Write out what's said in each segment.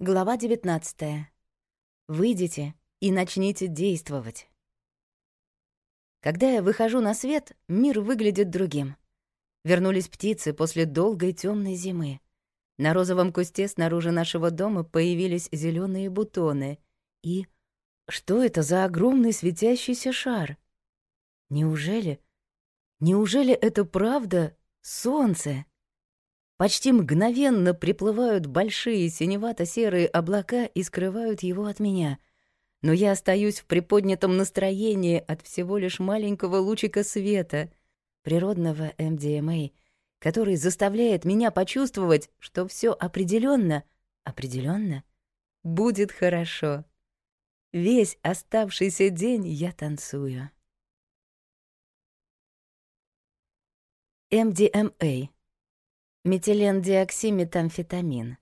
Глава 19. Выйдите и начните действовать. Когда я выхожу на свет, мир выглядит другим. Вернулись птицы после долгой темной зимы. На розовом кусте снаружи нашего дома появились зеленые бутоны. И что это за огромный светящийся шар? Неужели? Неужели это правда солнце? Почти мгновенно приплывают большие синевато-серые облака и скрывают его от меня. Но я остаюсь в приподнятом настроении от всего лишь маленького лучика света, природного МДМА, который заставляет меня почувствовать, что все определенно, определенно будет хорошо. Весь оставшийся день я танцую. МДМА метилендиоксиметамфетамин.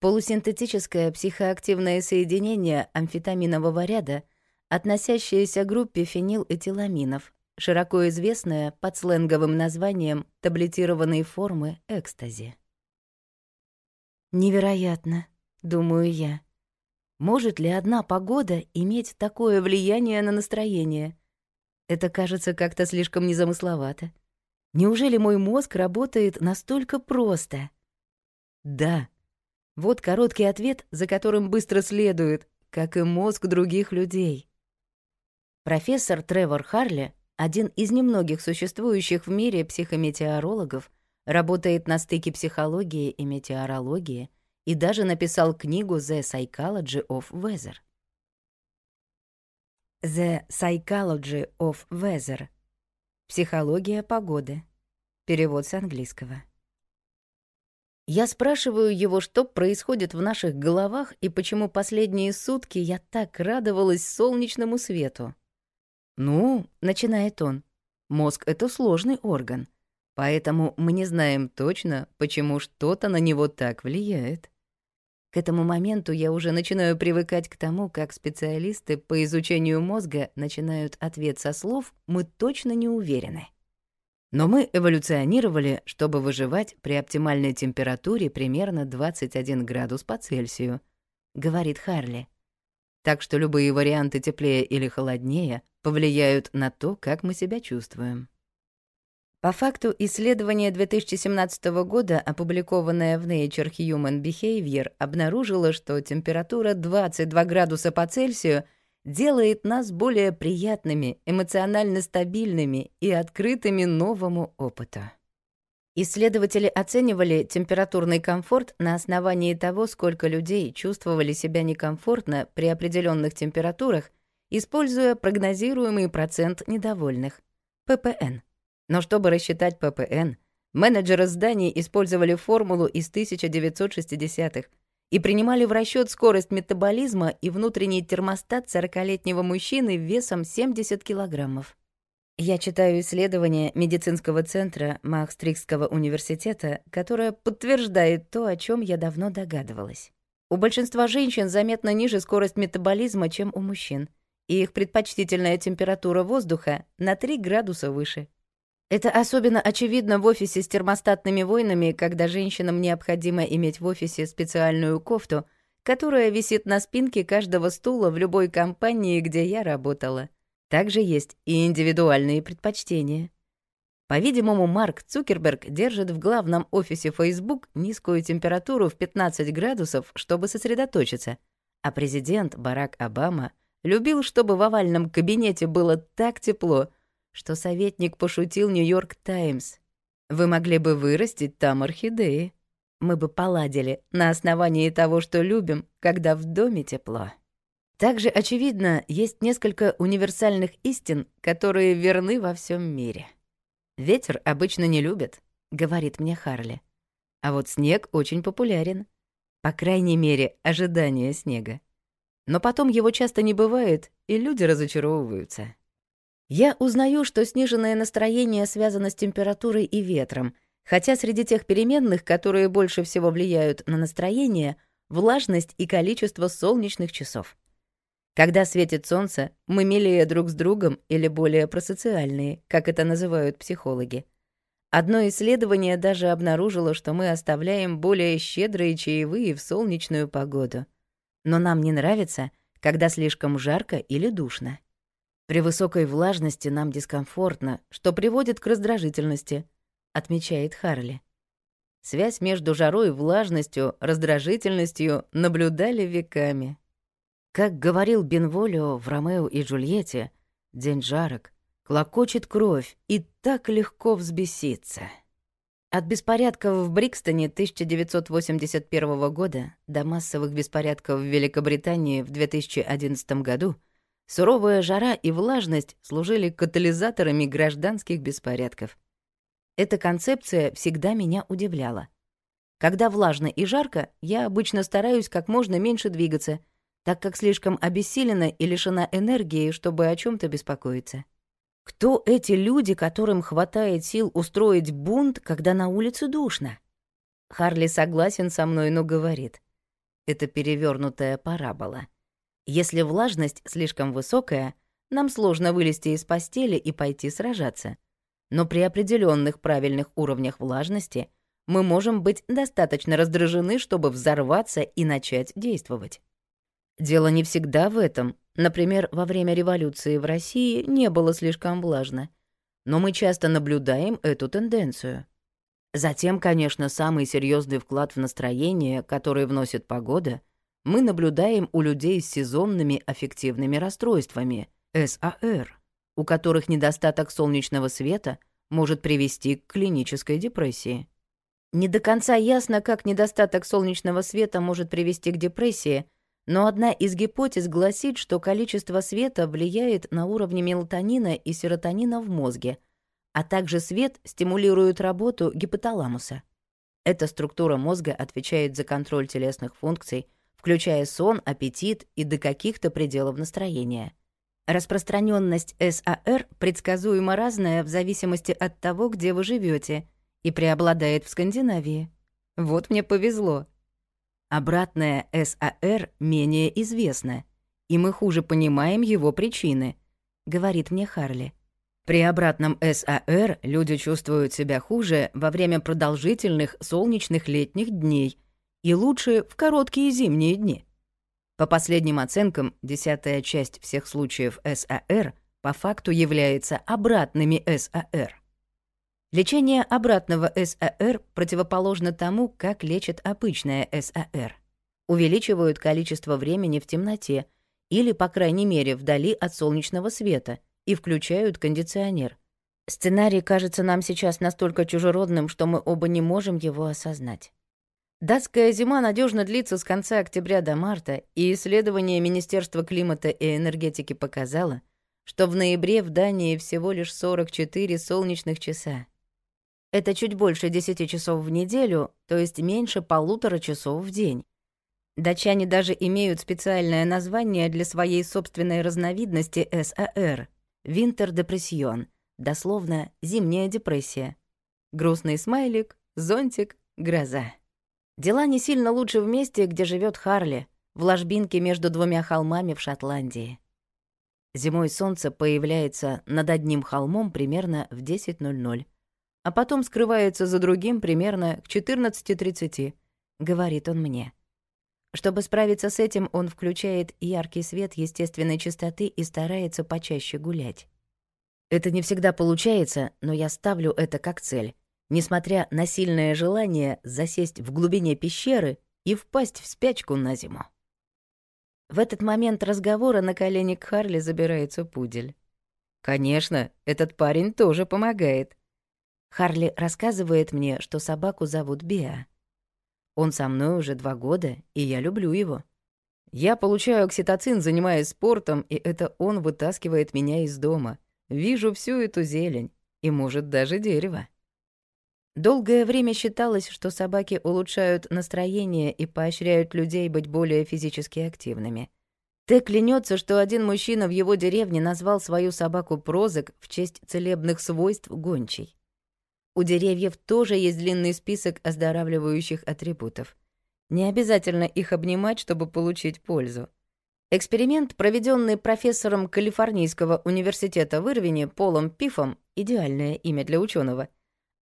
Полусинтетическое психоактивное соединение амфетаминового ряда, относящееся к группе фенилэтиламинов, широко известное под сленговым названием таблетированной формы экстази. «Невероятно», — думаю я. «Может ли одна погода иметь такое влияние на настроение? Это кажется как-то слишком незамысловато». Неужели мой мозг работает настолько просто? Да. Вот короткий ответ, за которым быстро следует, как и мозг других людей. Профессор Тревор Харли, один из немногих существующих в мире психометеорологов, работает на стыке психологии и метеорологии и даже написал книгу «The Psychology of Weather». «The Psychology of Weather» Психология погоды. Перевод с английского. Я спрашиваю его, что происходит в наших головах и почему последние сутки я так радовалась солнечному свету. «Ну», — начинает он, — «мозг — это сложный орган, поэтому мы не знаем точно, почему что-то на него так влияет». К этому моменту я уже начинаю привыкать к тому, как специалисты по изучению мозга начинают ответ со слов «мы точно не уверены». Но мы эволюционировали, чтобы выживать при оптимальной температуре примерно 21 градус по Цельсию, говорит Харли. Так что любые варианты теплее или холоднее повлияют на то, как мы себя чувствуем. По факту исследование 2017 года, опубликованное в Nature Human Behavior, обнаружило, что температура 22 градуса по Цельсию делает нас более приятными, эмоционально стабильными и открытыми новому опыту. Исследователи оценивали температурный комфорт на основании того, сколько людей чувствовали себя некомфортно при определенных температурах, используя прогнозируемый процент недовольных — ППН — но чтобы рассчитать ППН, менеджеры зданий использовали формулу из 1960-х и принимали в расчет скорость метаболизма и внутренний термостат 40-летнего мужчины весом 70 килограммов. Я читаю исследование медицинского центра Маахстрихского университета, которое подтверждает то, о чем я давно догадывалась. У большинства женщин заметно ниже скорость метаболизма, чем у мужчин, и их предпочтительная температура воздуха на 3 градуса выше. Это особенно очевидно в офисе с термостатными войнами, когда женщинам необходимо иметь в офисе специальную кофту, которая висит на спинке каждого стула в любой компании, где я работала. Также есть и индивидуальные предпочтения. По-видимому, Марк Цукерберг держит в главном офисе Facebook низкую температуру в 15 градусов, чтобы сосредоточиться, а президент Барак Обама любил, чтобы в овальном кабинете было так тепло — что советник пошутил «Нью-Йорк Таймс». «Вы могли бы вырастить там орхидеи. Мы бы поладили на основании того, что любим, когда в доме тепло». Также, очевидно, есть несколько универсальных истин, которые верны во всем мире. «Ветер обычно не любит», — говорит мне Харли. «А вот снег очень популярен. По крайней мере, ожидание снега. Но потом его часто не бывает, и люди разочаровываются». Я узнаю, что сниженное настроение связано с температурой и ветром, хотя среди тех переменных, которые больше всего влияют на настроение, влажность и количество солнечных часов. Когда светит солнце, мы милее друг с другом или более просоциальные, как это называют психологи. Одно исследование даже обнаружило, что мы оставляем более щедрые чаевые в солнечную погоду. Но нам не нравится, когда слишком жарко или душно. При высокой влажности нам дискомфортно, что приводит к раздражительности, отмечает Харли. Связь между жарой и влажностью, раздражительностью наблюдали веками. Как говорил Бенволио в «Ромео и Джульетте», день жарок, клокочет кровь и так легко взбеситься. От беспорядков в Брикстоне 1981 года до массовых беспорядков в Великобритании в 2011 году — Суровая жара и влажность служили катализаторами гражданских беспорядков. Эта концепция всегда меня удивляла. Когда влажно и жарко, я обычно стараюсь как можно меньше двигаться, так как слишком обессилена и лишена энергии, чтобы о чем то беспокоиться. Кто эти люди, которым хватает сил устроить бунт, когда на улице душно? Харли согласен со мной, но говорит. Это перевернутая парабола. Если влажность слишком высокая, нам сложно вылезти из постели и пойти сражаться. Но при определенных правильных уровнях влажности мы можем быть достаточно раздражены, чтобы взорваться и начать действовать. Дело не всегда в этом. Например, во время революции в России не было слишком влажно. Но мы часто наблюдаем эту тенденцию. Затем, конечно, самый серьезный вклад в настроение, который вносит погода, мы наблюдаем у людей с сезонными аффективными расстройствами, САР, у которых недостаток солнечного света может привести к клинической депрессии. Не до конца ясно, как недостаток солнечного света может привести к депрессии, но одна из гипотез гласит, что количество света влияет на уровни мелатонина и серотонина в мозге, а также свет стимулирует работу гипоталамуса. Эта структура мозга отвечает за контроль телесных функций – включая сон, аппетит и до каких-то пределов настроения. Распространенность САР предсказуемо разная в зависимости от того, где вы живете, и преобладает в Скандинавии. Вот мне повезло. Обратная САР менее известна, и мы хуже понимаем его причины, говорит мне Харли. При обратном САР люди чувствуют себя хуже во время продолжительных солнечных летних дней – и лучше в короткие зимние дни. По последним оценкам, десятая часть всех случаев САР по факту является обратными САР. Лечение обратного САР противоположно тому, как лечат обычное САР. Увеличивают количество времени в темноте или, по крайней мере, вдали от солнечного света и включают кондиционер. Сценарий кажется нам сейчас настолько чужеродным, что мы оба не можем его осознать. Датская зима надежно длится с конца октября до марта, и исследование Министерства климата и энергетики показало, что в ноябре в Дании всего лишь 44 солнечных часа. Это чуть больше 10 часов в неделю, то есть меньше полутора часов в день. Датчане даже имеют специальное название для своей собственной разновидности САР — «Винтер-депрессион», дословно «зимняя депрессия». Грустный смайлик, зонтик, гроза. Дела не сильно лучше в месте, где живет Харли, в ложбинке между двумя холмами в Шотландии. Зимой солнце появляется над одним холмом примерно в 10.00, а потом скрывается за другим примерно к 14.30, говорит он мне. Чтобы справиться с этим, он включает яркий свет естественной частоты и старается почаще гулять. Это не всегда получается, но я ставлю это как цель — несмотря на сильное желание засесть в глубине пещеры и впасть в спячку на зиму. В этот момент разговора на колени к Харли забирается пудель. «Конечно, этот парень тоже помогает». Харли рассказывает мне, что собаку зовут Беа. Он со мной уже два года, и я люблю его. Я получаю окситоцин, занимаясь спортом, и это он вытаскивает меня из дома. Вижу всю эту зелень, и, может, даже дерево. Долгое время считалось, что собаки улучшают настроение и поощряют людей быть более физически активными. Т клянется, что один мужчина в его деревне назвал свою собаку Прозок в честь целебных свойств гончей. У деревьев тоже есть длинный список оздоравливающих атрибутов. Не обязательно их обнимать, чтобы получить пользу. Эксперимент, проведенный профессором Калифорнийского университета в Ирвине Полом Пифом, идеальное имя для ученого –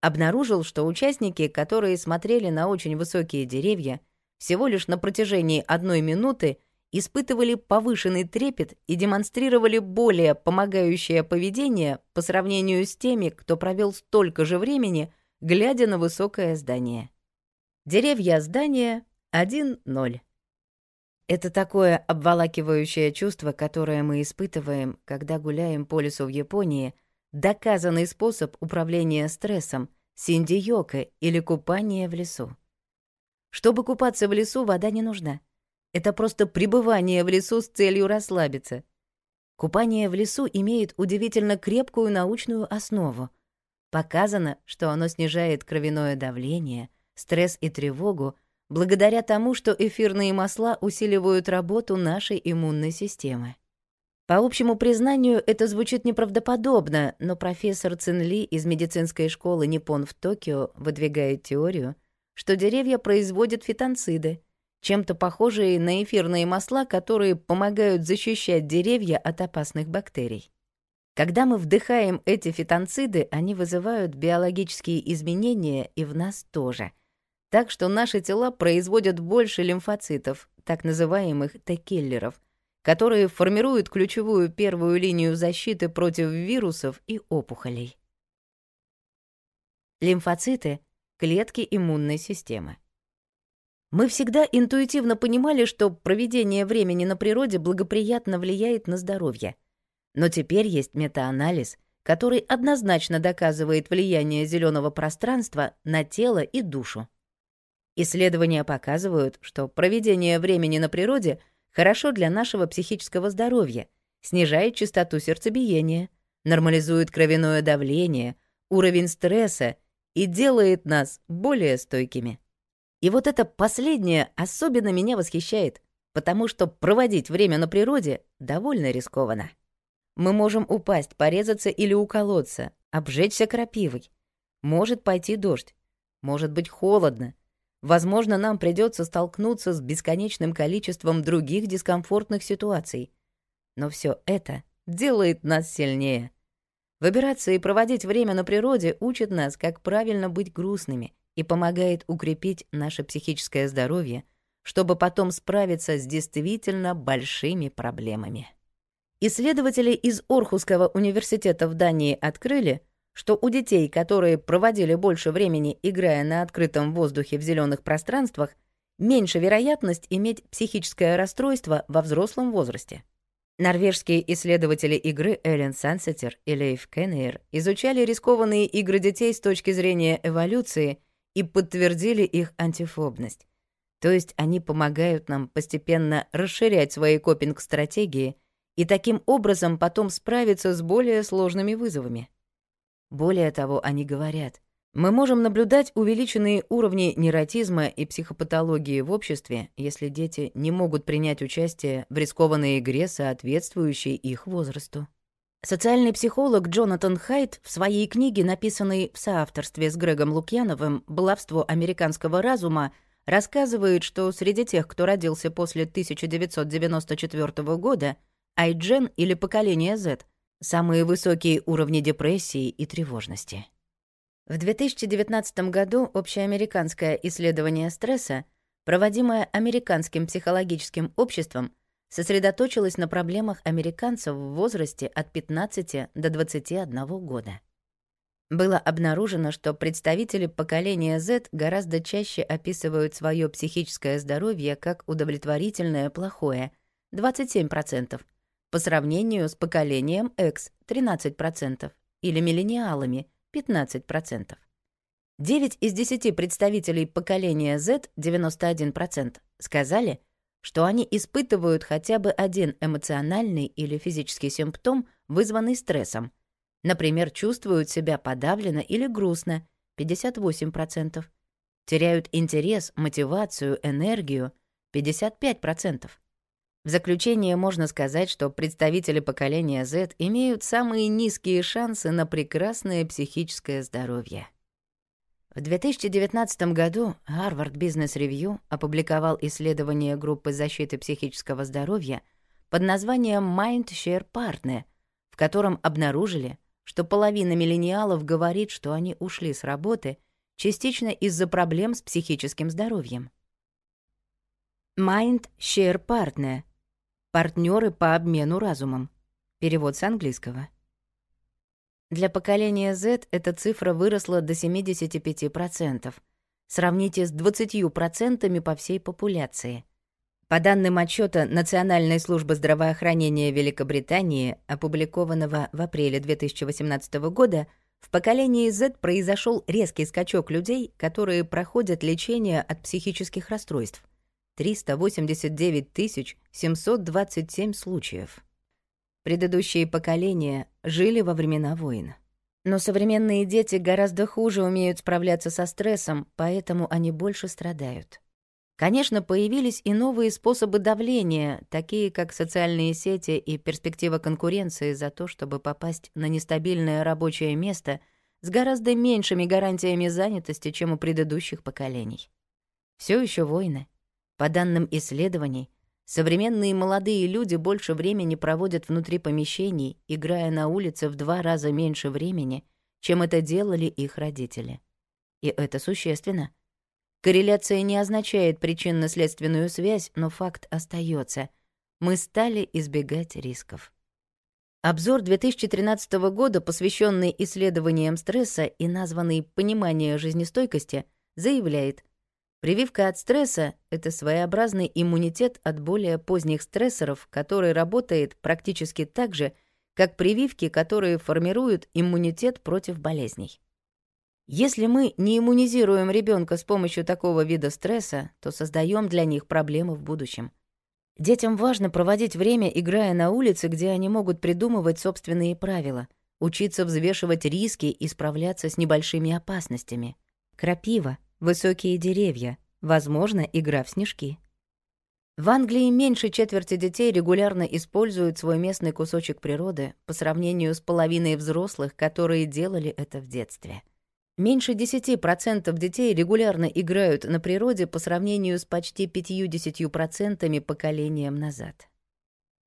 обнаружил, что участники, которые смотрели на очень высокие деревья, всего лишь на протяжении одной минуты испытывали повышенный трепет и демонстрировали более помогающее поведение по сравнению с теми, кто провел столько же времени, глядя на высокое здание. Деревья здания 1-0. Это такое обволакивающее чувство, которое мы испытываем, когда гуляем по лесу в Японии, доказанный способ управления стрессом, Синди Йока или купание в лесу. Чтобы купаться в лесу, вода не нужна. Это просто пребывание в лесу с целью расслабиться. Купание в лесу имеет удивительно крепкую научную основу. Показано, что оно снижает кровяное давление, стресс и тревогу, благодаря тому, что эфирные масла усиливают работу нашей иммунной системы. По общему признанию, это звучит неправдоподобно, но профессор Цинли из медицинской школы Ниппон в Токио выдвигает теорию, что деревья производят фитонциды, чем-то похожие на эфирные масла, которые помогают защищать деревья от опасных бактерий. Когда мы вдыхаем эти фитонциды, они вызывают биологические изменения и в нас тоже. Так что наши тела производят больше лимфоцитов, так называемых Т-киллеров, которые формируют ключевую первую линию защиты против вирусов и опухолей. Лимфоциты — клетки иммунной системы. Мы всегда интуитивно понимали, что проведение времени на природе благоприятно влияет на здоровье. Но теперь есть метаанализ, который однозначно доказывает влияние зеленого пространства на тело и душу. Исследования показывают, что проведение времени на природе — Хорошо для нашего психического здоровья, снижает частоту сердцебиения, нормализует кровяное давление, уровень стресса и делает нас более стойкими. И вот это последнее особенно меня восхищает, потому что проводить время на природе довольно рискованно. Мы можем упасть, порезаться или уколоться, обжечься крапивой. Может пойти дождь, может быть холодно — Возможно, нам придется столкнуться с бесконечным количеством других дискомфортных ситуаций. Но все это делает нас сильнее. Выбираться и проводить время на природе учит нас, как правильно быть грустными и помогает укрепить наше психическое здоровье, чтобы потом справиться с действительно большими проблемами. Исследователи из Орхусского университета в Дании открыли, что у детей, которые проводили больше времени, играя на открытом воздухе в зеленых пространствах, меньше вероятность иметь психическое расстройство во взрослом возрасте. Норвежские исследователи игры Эллен Сансетер и Лейф Кеннер изучали рискованные игры детей с точки зрения эволюции и подтвердили их антифобность. То есть они помогают нам постепенно расширять свои копинг-стратегии и таким образом потом справиться с более сложными вызовами. Более того, они говорят, мы можем наблюдать увеличенные уровни неротизма и психопатологии в обществе, если дети не могут принять участие в рискованной игре, соответствующей их возрасту. Социальный психолог Джонатан Хайт в своей книге, написанной в соавторстве с Грегом Лукьяновым «Блавство американского разума», рассказывает, что среди тех, кто родился после 1994 года, Айджен или поколение Z – Самые высокие уровни депрессии и тревожности. В 2019 году общеамериканское исследование стресса, проводимое Американским психологическим обществом, сосредоточилось на проблемах американцев в возрасте от 15 до 21 года. Было обнаружено, что представители поколения Z гораздо чаще описывают свое психическое здоровье как удовлетворительное плохое — 27%, по сравнению с поколением X 13% или миллениалами 15%. 9 из 10 представителей поколения Z 91% сказали, что они испытывают хотя бы один эмоциональный или физический симптом, вызванный стрессом. Например, чувствуют себя подавлено или грустно 58%, теряют интерес, мотивацию, энергию 55%, в заключение можно сказать, что представители поколения Z имеют самые низкие шансы на прекрасное психическое здоровье. В 2019 году Harvard Business Review опубликовал исследование группы защиты психического здоровья под названием MindShare Partner, в котором обнаружили, что половина миллениалов говорит, что они ушли с работы частично из-за проблем с психическим здоровьем. MindShare Partner Партнеры по обмену разумом. Перевод с английского. Для поколения Z эта цифра выросла до 75%. Сравните с 20% по всей популяции. По данным отчета Национальной службы здравоохранения Великобритании, опубликованного в апреле 2018 года, в поколении Z произошел резкий скачок людей, которые проходят лечение от психических расстройств – 389 727 случаев. Предыдущие поколения жили во времена войн. Но современные дети гораздо хуже умеют справляться со стрессом, поэтому они больше страдают. Конечно, появились и новые способы давления, такие как социальные сети и перспектива конкуренции за то, чтобы попасть на нестабильное рабочее место с гораздо меньшими гарантиями занятости, чем у предыдущих поколений. Все еще войны, по данным исследований, современные молодые люди больше времени проводят внутри помещений, играя на улице в два раза меньше времени, чем это делали их родители. И это существенно. Корреляция не означает причинно-следственную связь, но факт остается. Мы стали избегать рисков. Обзор 2013 года, посвященный исследованиям стресса и названный «Понимание жизнестойкости», заявляет — Прививка от стресса — это своеобразный иммунитет от более поздних стрессоров, который работает практически так же, как прививки, которые формируют иммунитет против болезней. Если мы не иммунизируем ребенка с помощью такого вида стресса, то создаем для них проблемы в будущем. Детям важно проводить время, играя на улице, где они могут придумывать собственные правила, учиться взвешивать риски и справляться с небольшими опасностями. Крапива — Высокие деревья, возможно, игра в снежки. В Англии меньше четверти детей регулярно используют свой местный кусочек природы по сравнению с половиной взрослых, которые делали это в детстве. Меньше 10% детей регулярно играют на природе по сравнению с почти 50% поколением назад.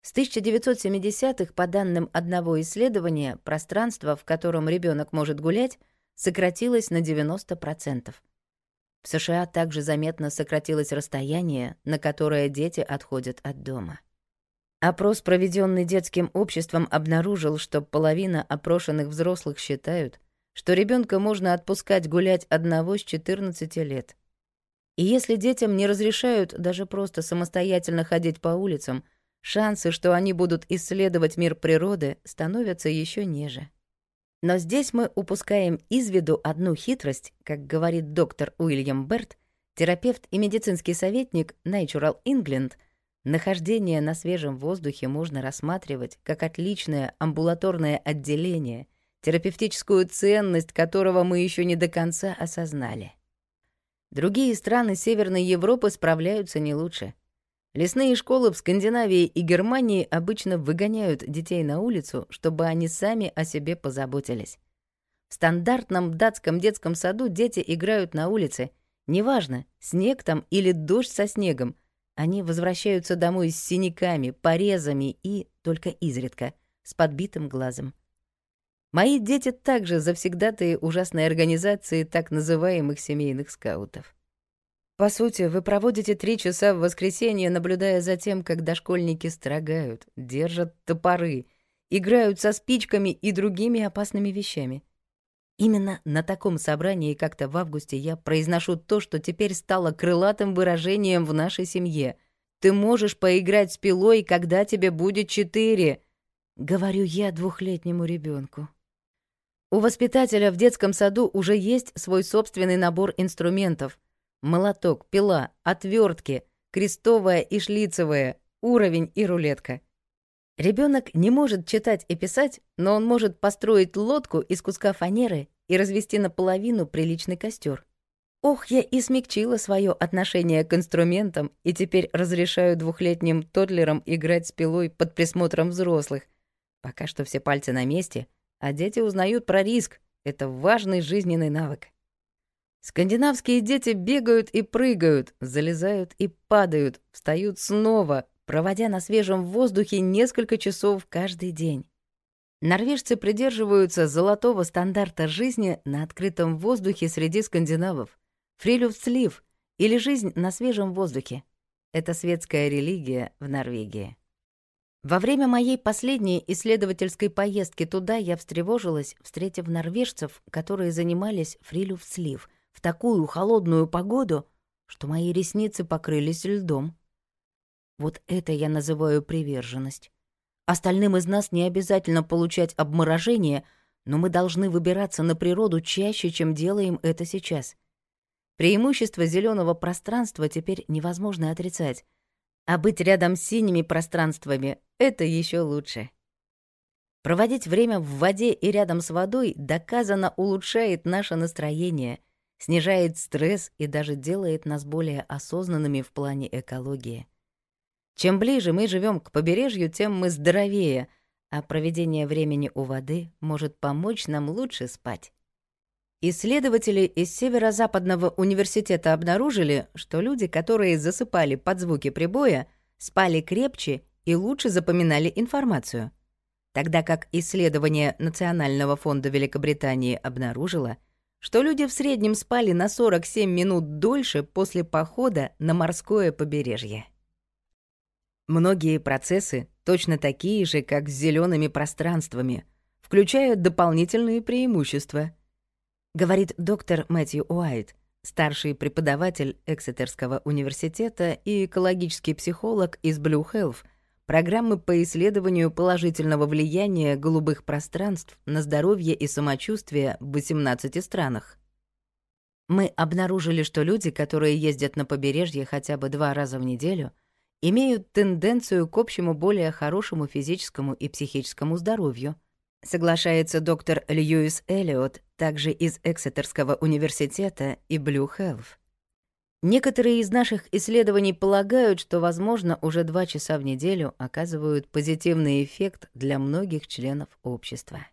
С 1970-х, по данным одного исследования, пространство, в котором ребенок может гулять, сократилось на 90%. В США также заметно сократилось расстояние, на которое дети отходят от дома. Опрос, проведенный детским обществом, обнаружил, что половина опрошенных взрослых считают, что ребенка можно отпускать гулять одного с 14 лет. И если детям не разрешают даже просто самостоятельно ходить по улицам, шансы, что они будут исследовать мир природы, становятся еще ниже. Но здесь мы упускаем из виду одну хитрость, как говорит доктор Уильям Берт, терапевт и медицинский советник Natural England, нахождение на свежем воздухе можно рассматривать как отличное амбулаторное отделение, терапевтическую ценность которого мы еще не до конца осознали. Другие страны Северной Европы справляются не лучше. Лесные школы в Скандинавии и Германии обычно выгоняют детей на улицу, чтобы они сами о себе позаботились. В стандартном датском детском саду дети играют на улице, неважно, снег там или дождь со снегом. Они возвращаются домой с синяками, порезами и, только изредка, с подбитым глазом. Мои дети также завсегдатые ужасной организации так называемых семейных скаутов. По сути, вы проводите три часа в воскресенье, наблюдая за тем, как дошкольники строгают, держат топоры, играют со спичками и другими опасными вещами. Именно на таком собрании как-то в августе я произношу то, что теперь стало крылатым выражением в нашей семье. «Ты можешь поиграть с пилой, когда тебе будет четыре», — говорю я двухлетнему ребенку. У воспитателя в детском саду уже есть свой собственный набор инструментов — Молоток, пила, отвертки, крестовая и шлицевая, уровень и рулетка. Ребенок не может читать и писать, но он может построить лодку из куска фанеры и развести наполовину приличный костер. Ох, я и смягчила свое отношение к инструментам и теперь разрешаю двухлетним тотлерам играть с пилой под присмотром взрослых. Пока что все пальцы на месте, а дети узнают про риск. Это важный жизненный навык. Скандинавские дети бегают и прыгают, залезают и падают, встают снова, проводя на свежем воздухе несколько часов каждый день. Норвежцы придерживаются золотого стандарта жизни на открытом воздухе среди скандинавов. Фрилюфтслив или жизнь на свежем воздухе. Это светская религия в Норвегии. Во время моей последней исследовательской поездки туда я встревожилась, встретив норвежцев, которые занимались фрилюфтслив — в такую холодную погоду, что мои ресницы покрылись льдом. Вот это я называю приверженность. Остальным из нас не обязательно получать обморожение, но мы должны выбираться на природу чаще, чем делаем это сейчас. Преимущество зеленого пространства теперь невозможно отрицать, а быть рядом с синими пространствами — это еще лучше. Проводить время в воде и рядом с водой доказано улучшает наше настроение — снижает стресс и даже делает нас более осознанными в плане экологии. Чем ближе мы живем к побережью, тем мы здоровее, а проведение времени у воды может помочь нам лучше спать. Исследователи из Северо-Западного университета обнаружили, что люди, которые засыпали под звуки прибоя, спали крепче и лучше запоминали информацию. Тогда как исследование Национального фонда Великобритании обнаружило — что люди в среднем спали на 47 минут дольше после похода на морское побережье. Многие процессы точно такие же, как с зелеными пространствами, включают дополнительные преимущества, говорит доктор Мэтью Уайт, старший преподаватель Эксетерского университета и экологический психолог из Blue Health — программы по исследованию положительного влияния голубых пространств на здоровье и самочувствие в 18 странах. Мы обнаружили, что люди, которые ездят на побережье хотя бы два раза в неделю, имеют тенденцию к общему более хорошему физическому и психическому здоровью, соглашается доктор Льюис Эллиот, также из Эксетерского университета и Blue Health. Некоторые из наших исследований полагают, что, возможно, уже два часа в неделю оказывают позитивный эффект для многих членов общества.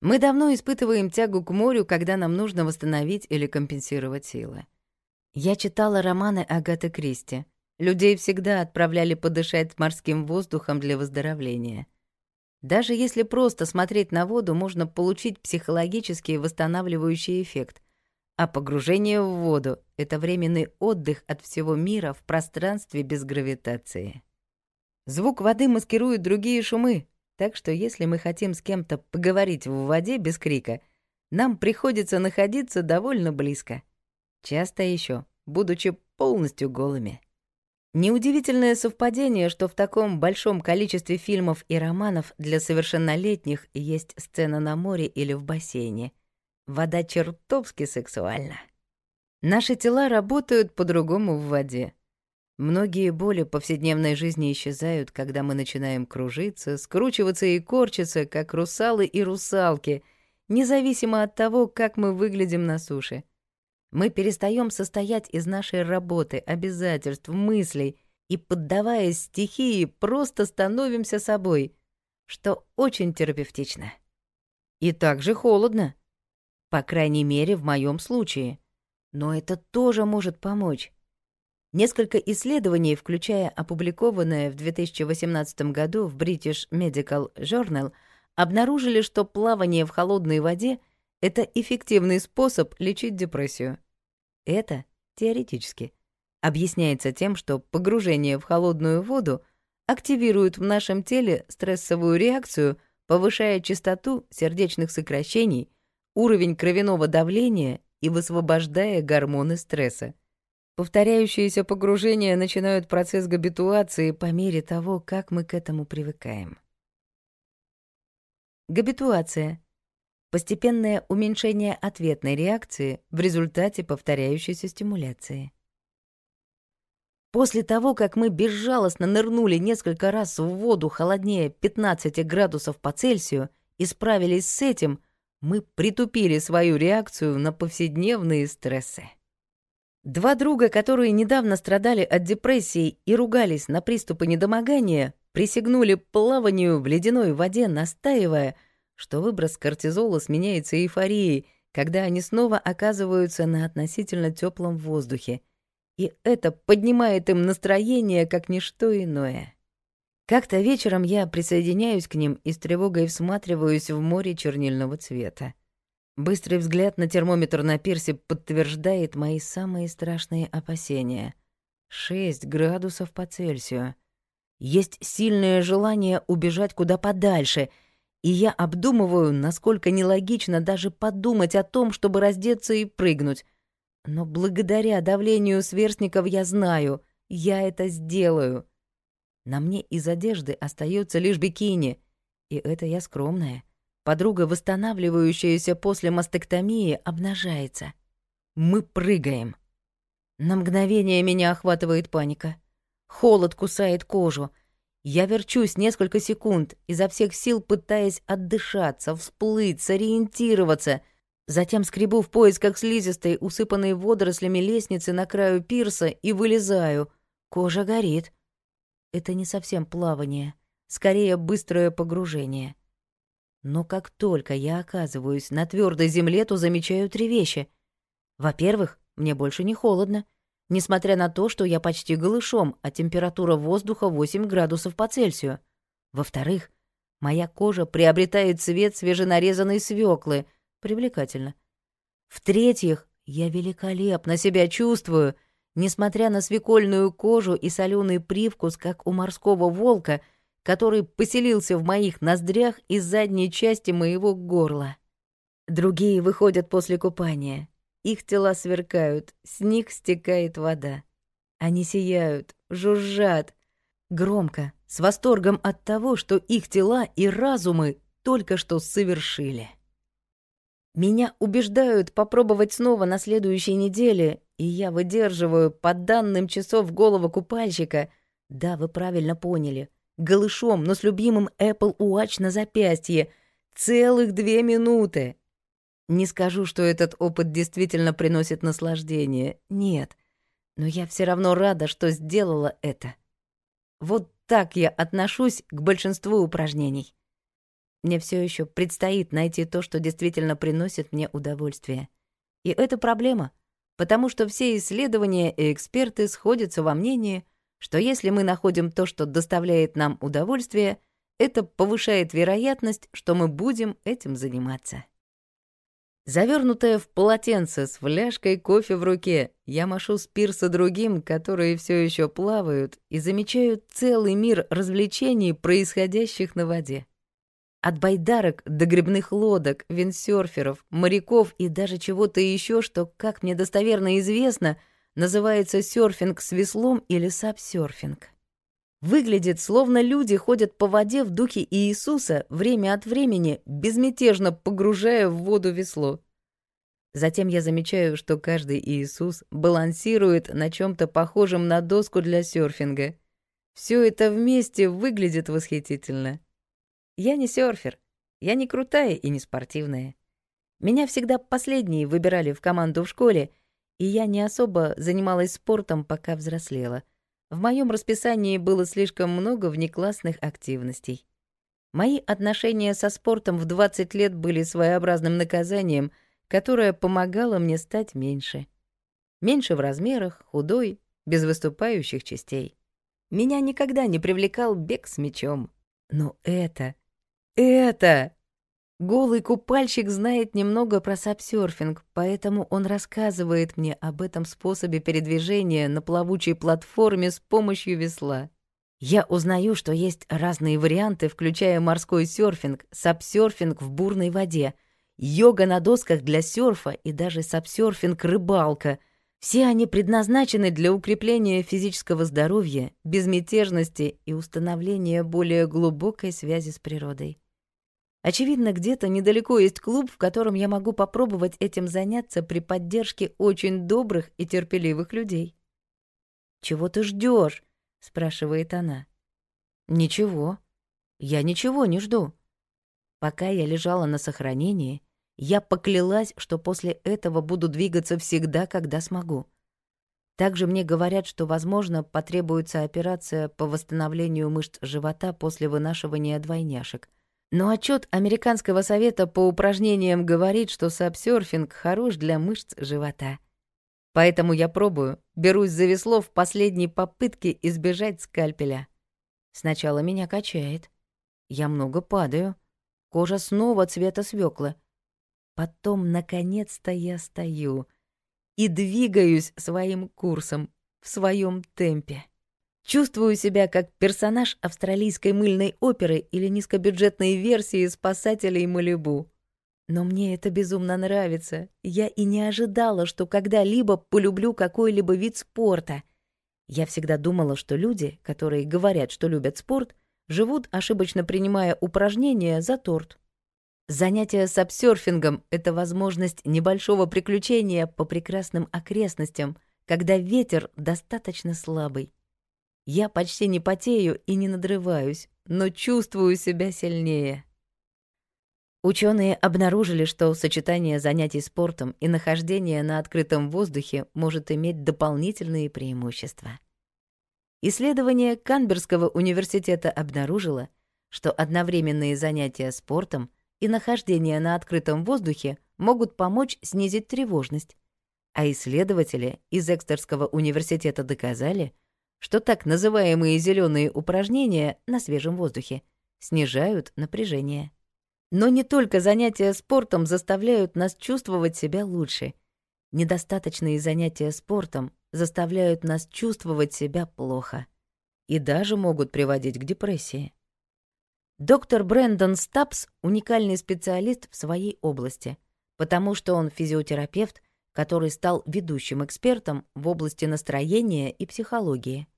Мы давно испытываем тягу к морю, когда нам нужно восстановить или компенсировать силы. Я читала романы Агаты Кристи. Людей всегда отправляли подышать морским воздухом для выздоровления. Даже если просто смотреть на воду, можно получить психологический восстанавливающий эффект, а погружение в воду — это временный отдых от всего мира в пространстве без гравитации. Звук воды маскирует другие шумы, так что если мы хотим с кем-то поговорить в воде без крика, нам приходится находиться довольно близко. Часто еще, будучи полностью голыми. Неудивительное совпадение, что в таком большом количестве фильмов и романов для совершеннолетних есть сцена на море или в бассейне — Вода чертовски сексуальна. Наши тела работают по-другому в воде. Многие боли повседневной жизни исчезают, когда мы начинаем кружиться, скручиваться и корчиться, как русалы и русалки, независимо от того, как мы выглядим на суше. Мы перестаем состоять из нашей работы, обязательств, мыслей и, поддаваясь стихии, просто становимся собой, что очень терапевтично. И также холодно. По крайней мере, в моем случае. Но это тоже может помочь. Несколько исследований, включая опубликованное в 2018 году в British Medical Journal, обнаружили, что плавание в холодной воде — это эффективный способ лечить депрессию. Это теоретически объясняется тем, что погружение в холодную воду активирует в нашем теле стрессовую реакцию, повышая частоту сердечных сокращений — уровень кровяного давления и высвобождая гормоны стресса. Повторяющиеся погружения начинают процесс габитуации по мере того, как мы к этому привыкаем. Габитуация — постепенное уменьшение ответной реакции в результате повторяющейся стимуляции. После того, как мы безжалостно нырнули несколько раз в воду холоднее 15 градусов по Цельсию и справились с этим, мы притупили свою реакцию на повседневные стрессы. Два друга, которые недавно страдали от депрессии и ругались на приступы недомогания, присягнули плаванию в ледяной воде, настаивая, что выброс кортизола сменяется эйфорией, когда они снова оказываются на относительно теплом воздухе. И это поднимает им настроение, как ничто иное. Как-то вечером я присоединяюсь к ним и с тревогой всматриваюсь в море чернильного цвета. Быстрый взгляд на термометр на пирсе подтверждает мои самые страшные опасения. 6 градусов по Цельсию. Есть сильное желание убежать куда подальше, и я обдумываю, насколько нелогично даже подумать о том, чтобы раздеться и прыгнуть. Но благодаря давлению сверстников я знаю, я это сделаю. На мне из одежды остается лишь бикини. И это я скромная. Подруга, восстанавливающаяся после мастектомии, обнажается. Мы прыгаем. На мгновение меня охватывает паника. Холод кусает кожу. Я верчусь несколько секунд, изо всех сил пытаясь отдышаться, всплыть, сориентироваться. Затем скребу в поисках слизистой, усыпанной водорослями лестницы на краю пирса и вылезаю. Кожа горит. Это не совсем плавание, скорее быстрое погружение. Но как только я оказываюсь на твердой земле, то замечаю три вещи. Во-первых, мне больше не холодно, несмотря на то, что я почти голышом, а температура воздуха 8 градусов по Цельсию. Во-вторых, моя кожа приобретает цвет свеженарезанной свеклы. Привлекательно. В-третьих, я великолепно себя чувствую — Несмотря на свекольную кожу и соленый привкус, как у морского волка, который поселился в моих ноздрях и задней части моего горла. Другие выходят после купания. Их тела сверкают, с них стекает вода. Они сияют, жужжат. Громко, с восторгом от того, что их тела и разумы только что совершили. Меня убеждают попробовать снова на следующей неделе, и я выдерживаю по данным часов голого купальщика. Да, вы правильно поняли. Голышом, но с любимым Apple Watch на запястье. Целых две минуты. Не скажу, что этот опыт действительно приносит наслаждение. Нет. Но я все равно рада, что сделала это. Вот так я отношусь к большинству упражнений. Мне все еще предстоит найти то, что действительно приносит мне удовольствие. И это проблема, потому что все исследования и эксперты сходятся во мнении, что если мы находим то, что доставляет нам удовольствие, это повышает вероятность, что мы будем этим заниматься. Завернутая в полотенце с фляжкой кофе в руке, я машу с другим, которые все еще плавают, и замечаю целый мир развлечений, происходящих на воде. От байдарок до грибных лодок, виндсерферов, моряков и даже чего-то еще, что, как мне достоверно известно, называется серфинг с веслом или сапсерфинг. Выглядит, словно люди ходят по воде в духе Иисуса время от времени, безмятежно погружая в воду весло. Затем я замечаю, что каждый Иисус балансирует на чем-то похожем на доску для серфинга. Все это вместе выглядит восхитительно. Я не серфер, я не крутая и не спортивная. Меня всегда последние выбирали в команду в школе, и я не особо занималась спортом, пока взрослела. В моем расписании было слишком много внеклассных активностей. Мои отношения со спортом в 20 лет были своеобразным наказанием, которое помогало мне стать меньше. Меньше в размерах, худой, без выступающих частей. Меня никогда не привлекал бег с мячом. Но это это...» Голый купальщик знает немного про сапсерфинг, поэтому он рассказывает мне об этом способе передвижения на плавучей платформе с помощью весла. Я узнаю, что есть разные варианты, включая морской серфинг, сапсерфинг в бурной воде, йога на досках для серфа и даже сапсерфинг-рыбалка. Все они предназначены для укрепления физического здоровья, безмятежности и установления более глубокой связи с природой. Очевидно, где-то недалеко есть клуб, в котором я могу попробовать этим заняться при поддержке очень добрых и терпеливых людей. «Чего ты ждешь? спрашивает она. «Ничего. Я ничего не жду. Пока я лежала на сохранении, я поклялась, что после этого буду двигаться всегда, когда смогу. Также мне говорят, что, возможно, потребуется операция по восстановлению мышц живота после вынашивания двойняшек — но отчет Американского совета по упражнениям говорит, что сапсерфинг хорош для мышц живота. Поэтому я пробую, берусь за весло в последней попытке избежать скальпеля. Сначала меня качает. Я много падаю. Кожа снова цвета свеклы. Потом, наконец-то, я стою и двигаюсь своим курсом в своем темпе. Чувствую себя как персонаж австралийской мыльной оперы или низкобюджетной версии «Спасателей Малибу». Но мне это безумно нравится. Я и не ожидала, что когда-либо полюблю какой-либо вид спорта. Я всегда думала, что люди, которые говорят, что любят спорт, живут, ошибочно принимая упражнения за торт. Занятие сапсёрфингом — это возможность небольшого приключения по прекрасным окрестностям, когда ветер достаточно слабый. Я почти не потею и не надрываюсь, но чувствую себя сильнее. Ученые обнаружили, что сочетание занятий спортом и нахождения на открытом воздухе может иметь дополнительные преимущества. Исследование Канберского университета обнаружило, что одновременные занятия спортом и нахождение на открытом воздухе могут помочь снизить тревожность, а исследователи из Экстерского университета доказали, что так называемые зеленые упражнения на свежем воздухе снижают напряжение. Но не только занятия спортом заставляют нас чувствовать себя лучше. Недостаточные занятия спортом заставляют нас чувствовать себя плохо и даже могут приводить к депрессии. Доктор Брэндон Стапс — уникальный специалист в своей области, потому что он физиотерапевт, который стал ведущим экспертом в области настроения и психологии.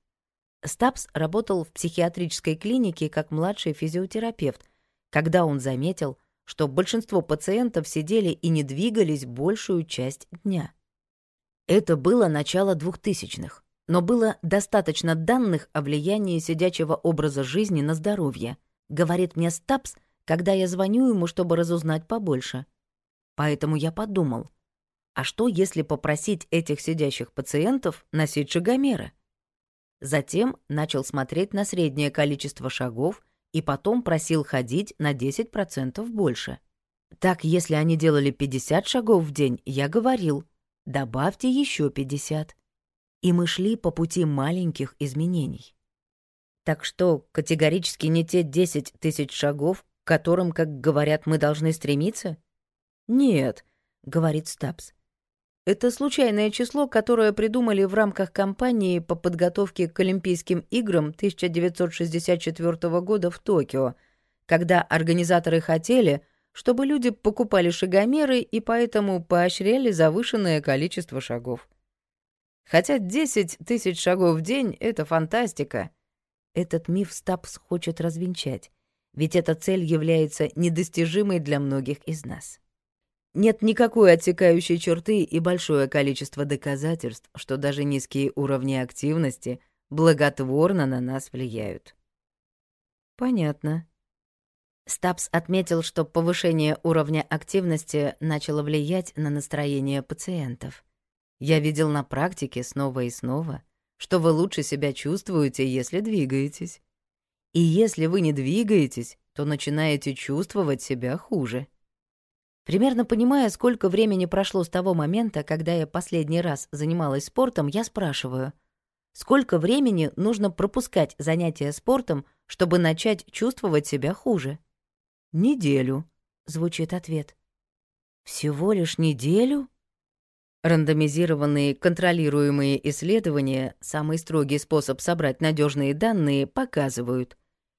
Стабс работал в психиатрической клинике как младший физиотерапевт, когда он заметил, что большинство пациентов сидели и не двигались большую часть дня. Это было начало 2000-х, но было достаточно данных о влиянии сидячего образа жизни на здоровье, говорит мне Стабс, когда я звоню ему, чтобы разузнать побольше. Поэтому я подумал — а что, если попросить этих сидящих пациентов носить шагомеры? Затем начал смотреть на среднее количество шагов и потом просил ходить на 10% больше. Так, если они делали 50 шагов в день, я говорил, добавьте еще 50. И мы шли по пути маленьких изменений. Так что категорически не те 10 тысяч шагов, к которым, как говорят, мы должны стремиться? Нет, — говорит Стабс. Это случайное число, которое придумали в рамках кампании по подготовке к Олимпийским играм 1964 года в Токио, когда организаторы хотели, чтобы люди покупали шагомеры и поэтому поощряли завышенное количество шагов. Хотя 10 тысяч шагов в день — это фантастика. Этот миф Стапс хочет развенчать, ведь эта цель является недостижимой для многих из нас. Нет никакой отсекающей черты и большое количество доказательств, что даже низкие уровни активности благотворно на нас влияют. Понятно. Стабс отметил, что повышение уровня активности начало влиять на настроение пациентов. Я видел на практике снова и снова, что вы лучше себя чувствуете, если двигаетесь. И если вы не двигаетесь, то начинаете чувствовать себя хуже. Примерно понимая, сколько времени прошло с того момента, когда я последний раз занималась спортом, я спрашиваю, сколько времени нужно пропускать занятия спортом, чтобы начать чувствовать себя хуже? «Неделю», — звучит ответ. «Всего лишь неделю?» Рандомизированные контролируемые исследования, самый строгий способ собрать надежные данные, показывают,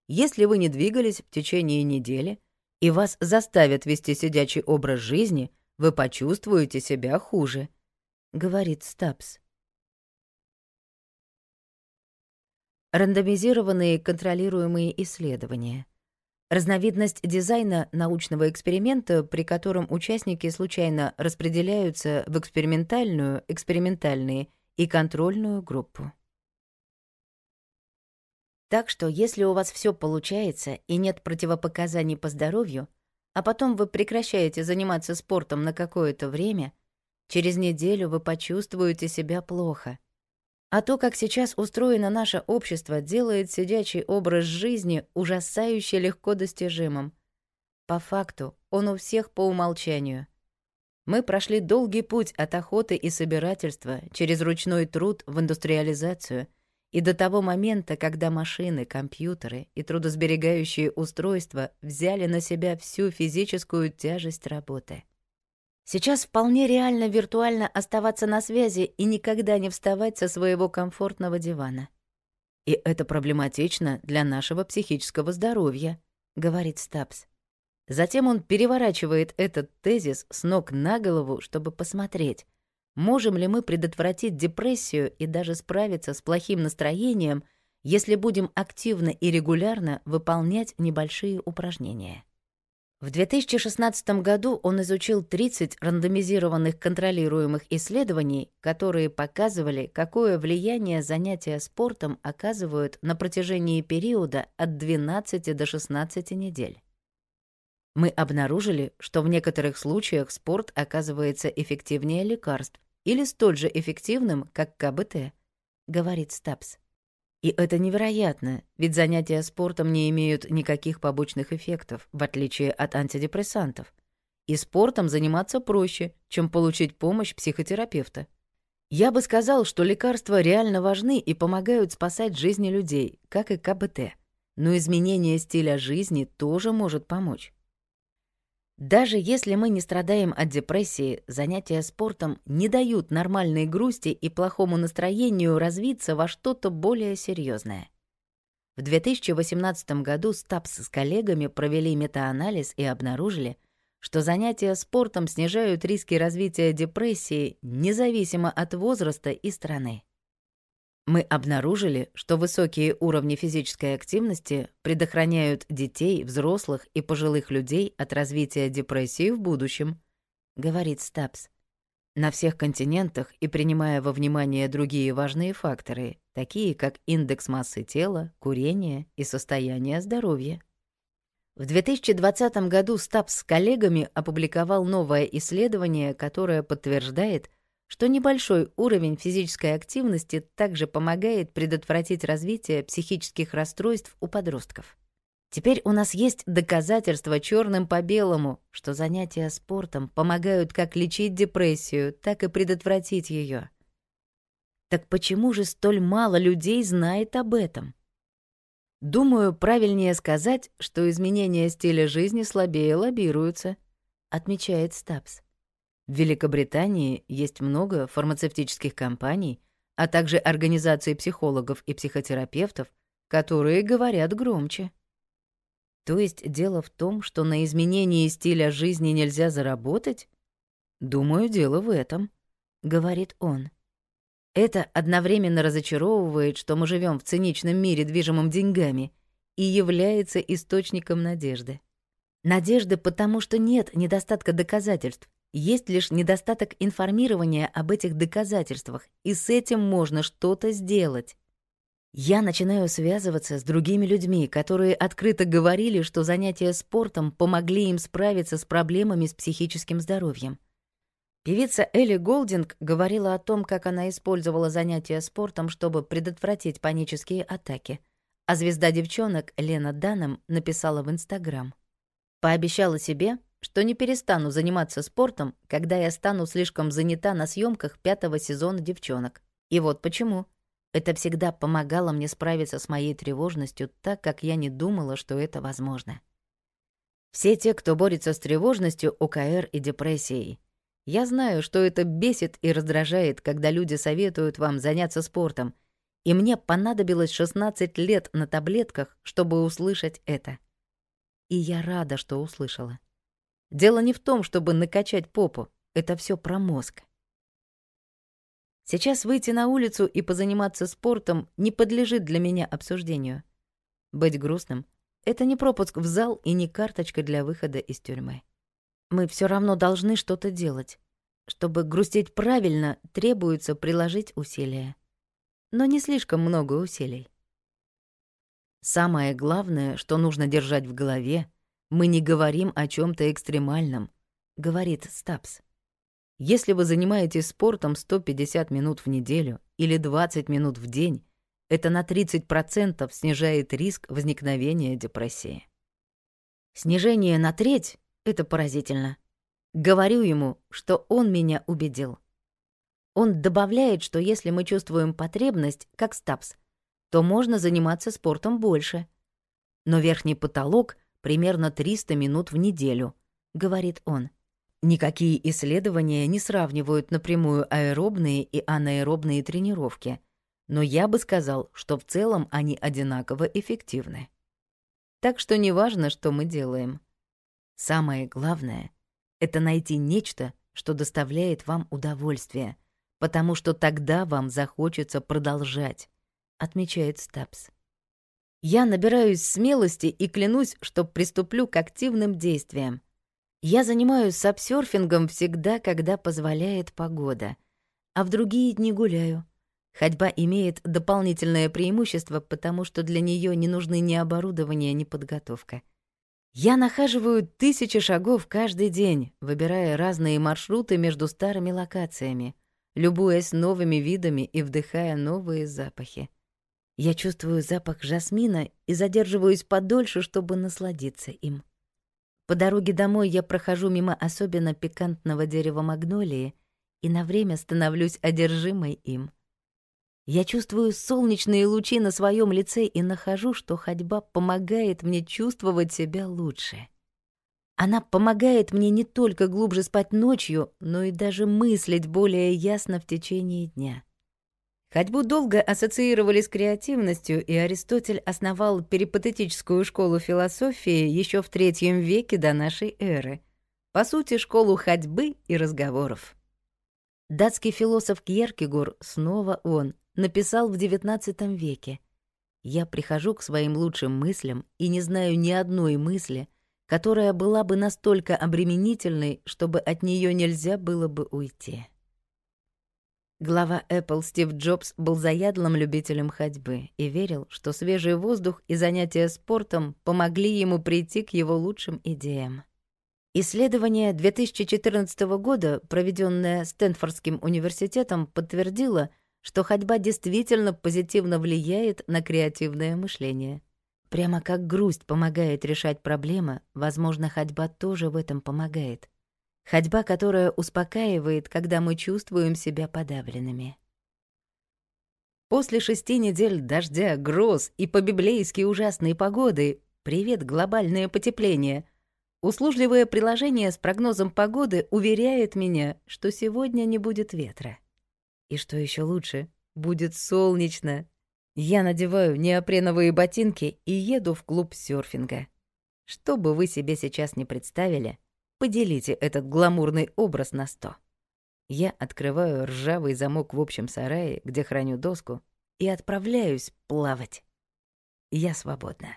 если вы не двигались в течение недели — и вас заставят вести сидячий образ жизни, вы почувствуете себя хуже», — говорит Стабс. Рандомизированные контролируемые исследования. Разновидность дизайна научного эксперимента, при котором участники случайно распределяются в экспериментальную, экспериментальные и контрольную группу. Так что, если у вас все получается и нет противопоказаний по здоровью, а потом вы прекращаете заниматься спортом на какое-то время, через неделю вы почувствуете себя плохо. А то, как сейчас устроено наше общество, делает сидячий образ жизни ужасающе легко достижимым. По факту он у всех по умолчанию. Мы прошли долгий путь от охоты и собирательства через ручной труд в индустриализацию — и до того момента, когда машины, компьютеры и трудосберегающие устройства взяли на себя всю физическую тяжесть работы. Сейчас вполне реально виртуально оставаться на связи и никогда не вставать со своего комфортного дивана. И это проблематично для нашего психического здоровья, говорит Стабс. Затем он переворачивает этот тезис с ног на голову, чтобы посмотреть, Можем ли мы предотвратить депрессию и даже справиться с плохим настроением, если будем активно и регулярно выполнять небольшие упражнения? В 2016 году он изучил 30 рандомизированных контролируемых исследований, которые показывали, какое влияние занятия спортом оказывают на протяжении периода от 12 до 16 недель. Мы обнаружили, что в некоторых случаях спорт оказывается эффективнее лекарств, или столь же эффективным, как КБТ, говорит Стабс. И это невероятно, ведь занятия спортом не имеют никаких побочных эффектов, в отличие от антидепрессантов. И спортом заниматься проще, чем получить помощь психотерапевта. Я бы сказал, что лекарства реально важны и помогают спасать жизни людей, как и КБТ. Но изменение стиля жизни тоже может помочь. Даже если мы не страдаем от депрессии, занятия спортом не дают нормальной грусти и плохому настроению развиться во что-то более серьезное. В 2018 году Стапс с коллегами провели метаанализ и обнаружили, что занятия спортом снижают риски развития депрессии независимо от возраста и страны. Мы обнаружили, что высокие уровни физической активности предохраняют детей, взрослых и пожилых людей от развития депрессии в будущем, говорит Стапс. На всех континентах и принимая во внимание другие важные факторы, такие как индекс массы тела, курение и состояние здоровья. В 2020 году Стапс с коллегами опубликовал новое исследование, которое подтверждает, что небольшой уровень физической активности также помогает предотвратить развитие психических расстройств у подростков. Теперь у нас есть доказательства черным по белому, что занятия спортом помогают как лечить депрессию, так и предотвратить ее. Так почему же столь мало людей знает об этом? Думаю, правильнее сказать, что изменения стиля жизни слабее лоббируются, отмечает Стапс. В Великобритании есть много фармацевтических компаний, а также организаций психологов и психотерапевтов, которые говорят громче. То есть дело в том, что на изменении стиля жизни нельзя заработать? Думаю, дело в этом, говорит он. Это одновременно разочаровывает, что мы живем в циничном мире, движимом деньгами, и является источником надежды. Надежды, потому что нет недостатка доказательств, есть лишь недостаток информирования об этих доказательствах, и с этим можно что-то сделать. Я начинаю связываться с другими людьми, которые открыто говорили, что занятия спортом помогли им справиться с проблемами с психическим здоровьем. Певица Элли Голдинг говорила о том, как она использовала занятия спортом, чтобы предотвратить панические атаки. А звезда девчонок Лена Данем написала в Инстаграм. Пообещала себе, что не перестану заниматься спортом, когда я стану слишком занята на съемках пятого сезона «Девчонок». И вот почему. Это всегда помогало мне справиться с моей тревожностью, так как я не думала, что это возможно. Все те, кто борется с тревожностью, ОКР и депрессией. Я знаю, что это бесит и раздражает, когда люди советуют вам заняться спортом, и мне понадобилось 16 лет на таблетках, чтобы услышать это. И я рада, что услышала. Дело не в том, чтобы накачать попу, это все про мозг. Сейчас выйти на улицу и позаниматься спортом не подлежит для меня обсуждению. Быть грустным — это не пропуск в зал и не карточка для выхода из тюрьмы. Мы все равно должны что-то делать. Чтобы грустить правильно, требуется приложить усилия. Но не слишком много усилий. Самое главное, что нужно держать в голове — мы не говорим о чем то экстремальном», — говорит Стапс. «Если вы занимаетесь спортом 150 минут в неделю или 20 минут в день, это на 30% снижает риск возникновения депрессии». Снижение на треть — это поразительно. Говорю ему, что он меня убедил. Он добавляет, что если мы чувствуем потребность, как стапс, то можно заниматься спортом больше. Но верхний потолок примерно 300 минут в неделю, говорит он. Никакие исследования не сравнивают напрямую аэробные и анаэробные тренировки, но я бы сказал, что в целом они одинаково эффективны. Так что неважно, что мы делаем. Самое главное — это найти нечто, что доставляет вам удовольствие, потому что тогда вам захочется продолжать, отмечает Стапс. Я набираюсь смелости и клянусь, что приступлю к активным действиям. Я занимаюсь сапсёрфингом всегда, когда позволяет погода, а в другие дни гуляю. Ходьба имеет дополнительное преимущество, потому что для нее не нужны ни оборудование, ни подготовка. Я нахаживаю тысячи шагов каждый день, выбирая разные маршруты между старыми локациями, любуясь новыми видами и вдыхая новые запахи. Я чувствую запах жасмина и задерживаюсь подольше, чтобы насладиться им. По дороге домой я прохожу мимо особенно пикантного дерева магнолии и на время становлюсь одержимой им. Я чувствую солнечные лучи на своем лице и нахожу, что ходьба помогает мне чувствовать себя лучше. Она помогает мне не только глубже спать ночью, но и даже мыслить более ясно в течение дня. Ходьбу долго ассоциировали с креативностью, и Аристотель основал перипатетическую школу философии еще в третьем веке до нашей эры. По сути, школу ходьбы и разговоров. Датский философ Кьеркегор, снова он, написал в XIX веке. «Я прихожу к своим лучшим мыслям и не знаю ни одной мысли, которая была бы настолько обременительной, чтобы от нее нельзя было бы уйти». Глава Apple Стив Джобс был заядлым любителем ходьбы и верил, что свежий воздух и занятия спортом помогли ему прийти к его лучшим идеям. Исследование 2014 года, проведенное Стэнфордским университетом, подтвердило, что ходьба действительно позитивно влияет на креативное мышление. Прямо как грусть помогает решать проблемы, возможно, ходьба тоже в этом помогает. Ходьба, которая успокаивает, когда мы чувствуем себя подавленными. После шести недель дождя, гроз и по-библейски ужасной погоды «Привет, глобальное потепление!» Услужливое приложение с прогнозом погоды уверяет меня, что сегодня не будет ветра. И что еще лучше, будет солнечно. Я надеваю неопреновые ботинки и еду в клуб серфинга. Что бы вы себе сейчас не представили — Поделите этот гламурный образ на сто. Я открываю ржавый замок в общем сарае, где храню доску, и отправляюсь плавать. Я свободна.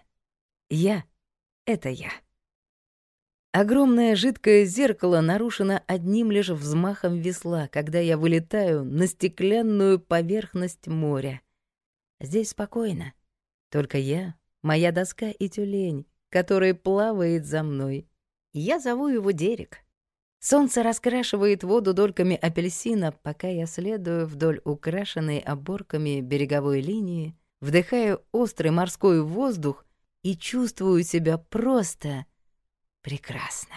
Я — это я. Огромное жидкое зеркало нарушено одним лишь взмахом весла, когда я вылетаю на стеклянную поверхность моря. Здесь спокойно. Только я, моя доска и тюлень, который плавает за мной, я зову его Дерек. Солнце раскрашивает воду дольками апельсина, пока я следую вдоль украшенной оборками береговой линии, вдыхаю острый морской воздух и чувствую себя просто прекрасно.